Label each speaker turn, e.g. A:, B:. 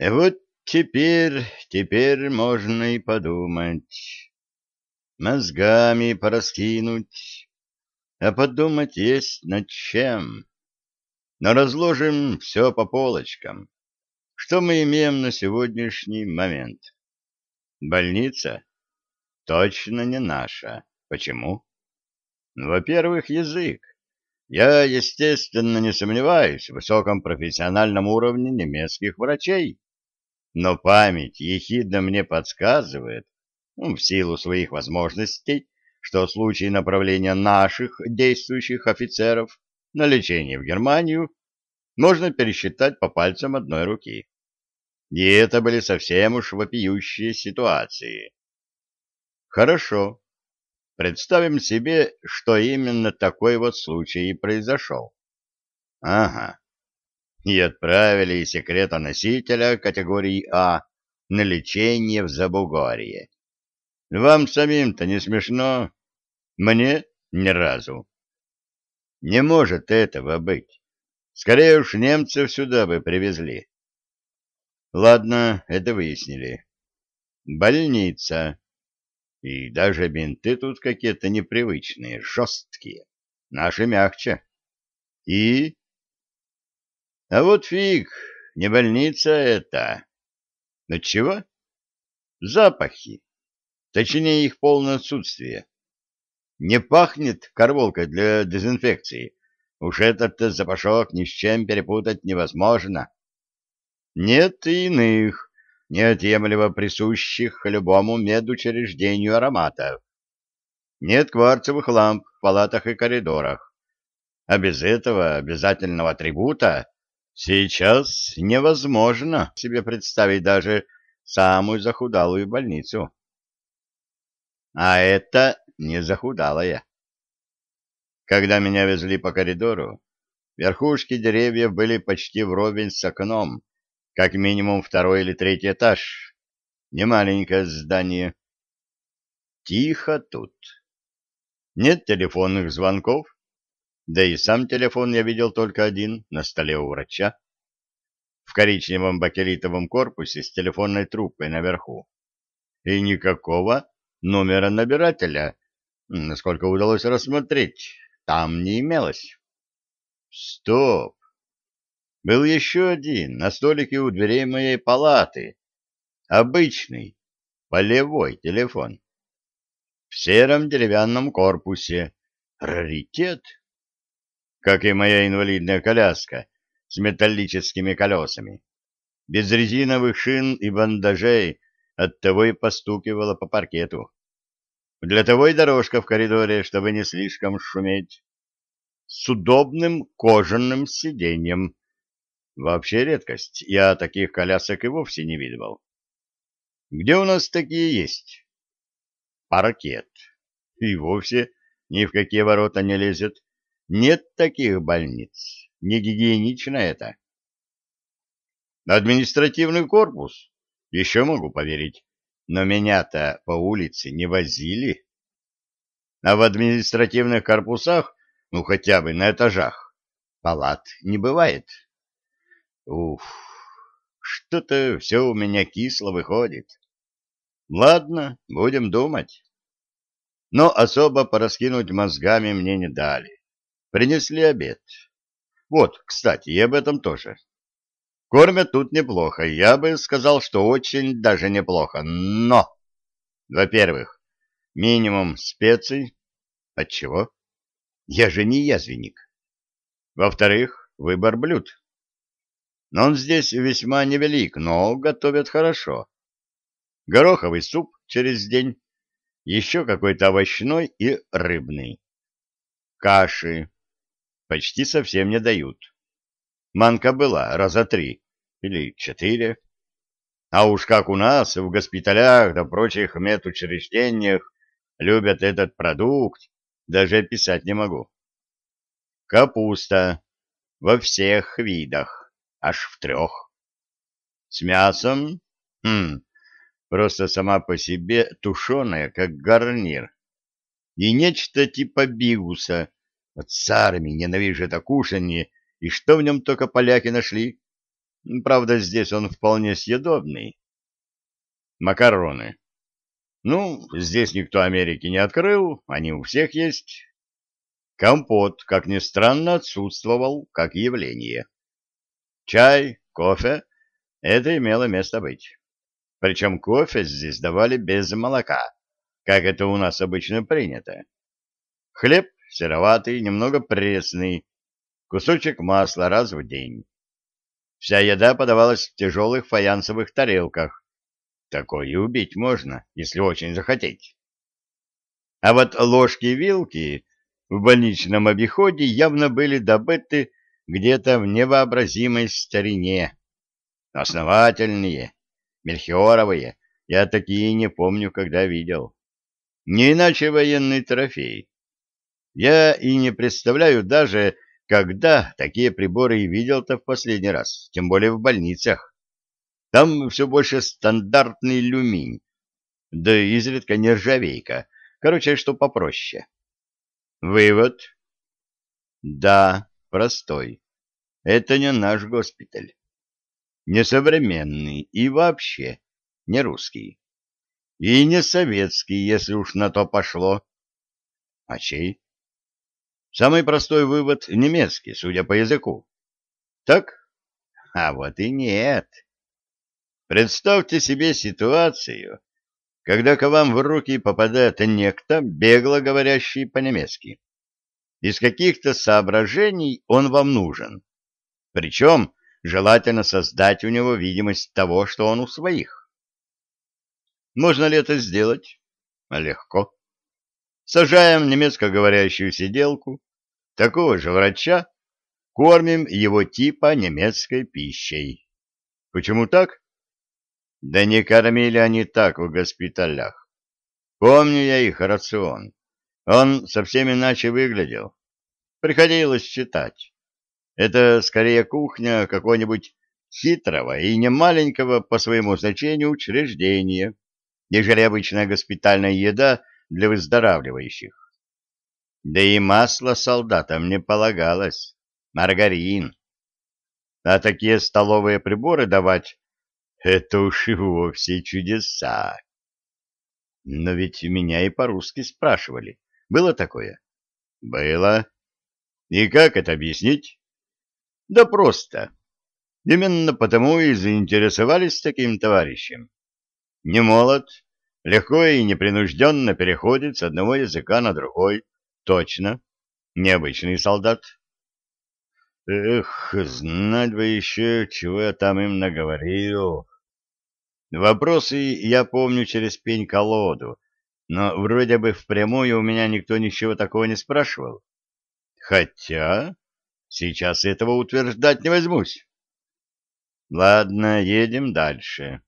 A: Вот теперь, теперь можно и подумать, мозгами пораскинуть, а подумать есть над чем. Но разложим все по полочкам. Что мы имеем на сегодняшний момент? Больница? Точно не наша. Почему? Во-первых, язык. Я, естественно, не сомневаюсь в высоком профессиональном уровне немецких врачей, но память ехидно мне подсказывает, ну, в силу своих возможностей, что в направления наших действующих офицеров на лечение в Германию можно пересчитать по пальцам одной руки. И это были совсем уж вопиющие ситуации. Хорошо. Представим себе, что именно такой вот случай и произошел. Ага. И отправили секретоносителя категории А на лечение в Забугорье. Вам самим-то не смешно? Мне ни разу. Не может этого быть. Скорее уж немцев сюда бы привезли. Ладно, это выяснили. Больница. И даже бинты тут какие-то непривычные, жесткие. Наши мягче. И... А вот фиг, не больница это. Но чего? Запахи. Точнее, их полное отсутствие. Не пахнет карболкой для дезинфекции. Уж этот запашок ни с чем перепутать невозможно. Нет иных, неотъемлемо присущих любому медучреждению ароматов. Нет кварцевых ламп в палатах и коридорах. А без этого обязательного атрибута сейчас невозможно себе представить даже самую захудалую больницу. А это не захудалая. Когда меня везли по коридору, верхушки деревьев были почти вровень с окном, как минимум второй или третий этаж. Не маленькое здание. Тихо тут. Нет телефонных звонков, да и сам телефон я видел только один на столе у врача. В коричневом бакелитовом корпусе с телефонной трубкой наверху. И никакого номера набирателя, насколько удалось рассмотреть, там не имелось. Стоп! Был еще один на столике у дверей моей палаты. Обычный, полевой телефон. В сером деревянном корпусе. Раритет. Как и моя инвалидная коляска с металлическими колесами. Без резиновых шин и бандажей оттого и постукивала по паркету. Для того и дорожка в коридоре, чтобы не слишком шуметь. С удобным кожаным сиденьем Вообще редкость. Я таких колясок и вовсе не видывал. Где у нас такие есть? Паркет. И вовсе ни в какие ворота не лезет. Нет таких больниц. Не гигиенично это. Административный корпус. Еще могу поверить. Но меня-то по улице не возили. А в административных корпусах, ну хотя бы на этажах, палат не бывает. Уф, что-то все у меня кисло выходит. Ладно, будем думать. Но особо пораскинуть мозгами мне не дали. Принесли обед. Вот, кстати, и об этом тоже. Кормят тут неплохо, я бы сказал, что очень даже неплохо, но... Во-первых, минимум специй. Отчего? Я же не язвенник. Во-вторых, выбор блюд. Но он здесь весьма невелик, но готовят хорошо. Гороховый суп через день, еще какой-то овощной и рыбный. Каши почти совсем не дают. Манка была раза три или четыре. А уж как у нас в госпиталях да прочих медучреждениях любят этот продукт, даже описать не могу. Капуста во всех видах аж в трех. С мясом? Хм, просто сама по себе тушеная, как гарнир. И нечто типа бигуса. Вот сарми ненавижу это кушанье, и что в нем только поляки нашли? Правда, здесь он вполне съедобный. Макароны. Ну, здесь никто Америки не открыл, они у всех есть. Компот, как ни странно, отсутствовал как явление. Чай, кофе — это имело место быть. Причем кофе здесь давали без молока, как это у нас обычно принято. Хлеб сероватый, немного пресный, кусочек масла раз в день. Вся еда подавалась в тяжелых фаянсовых тарелках. Такое убить можно, если очень захотеть. А вот ложки и вилки в больничном обиходе явно были добыты где-то в невообразимой старине. Основательные, мельхиоровые, я такие не помню, когда видел. Не иначе военный трофей. Я и не представляю даже, когда такие приборы видел-то в последний раз, тем более в больницах. Там все больше стандартный люминь, да изредка нержавейка, короче, что попроще. Вывод. Да, простой. Это не наш госпиталь. Не современный и вообще не русский. И не советский, если уж на то пошло. А чей? Самый простой вывод — немецкий, судя по языку. Так? А вот и нет. Представьте себе ситуацию, когда к вам в руки попадает некто, бегло говорящий по-немецки. Из каких-то соображений он вам нужен. Причем желательно создать у него видимость того, что он у своих. Можно ли это сделать? Легко. Сажаем немецко говорящую сиделку, такого же врача, кормим его типа немецкой пищей. Почему так? Да не кормили они так в госпиталях. Помню я их рацион. Он совсем иначе выглядел. Приходилось читать. Это скорее кухня какого-нибудь хитрого и немаленького по своему значению учреждения, нежели обычная госпитальная еда для выздоравливающих. Да и масло солдатам не полагалось, маргарин. А такие столовые приборы давать это уж и вовсе чудеса. Но ведь меня и по-русски спрашивали. Было такое? Было. И как это объяснить? Да просто. Именно потому и заинтересовались таким товарищем. Не молод, легко и непринужденно переходит с одного языка на другой. Точно. Необычный солдат. Эх, знать бы еще, чего я там им наговорил. Вопросы я помню через пень-колоду, но вроде бы впрямую у меня никто ничего такого не спрашивал. Хотя сейчас этого утверждать не возьмусь. Ладно, едем дальше.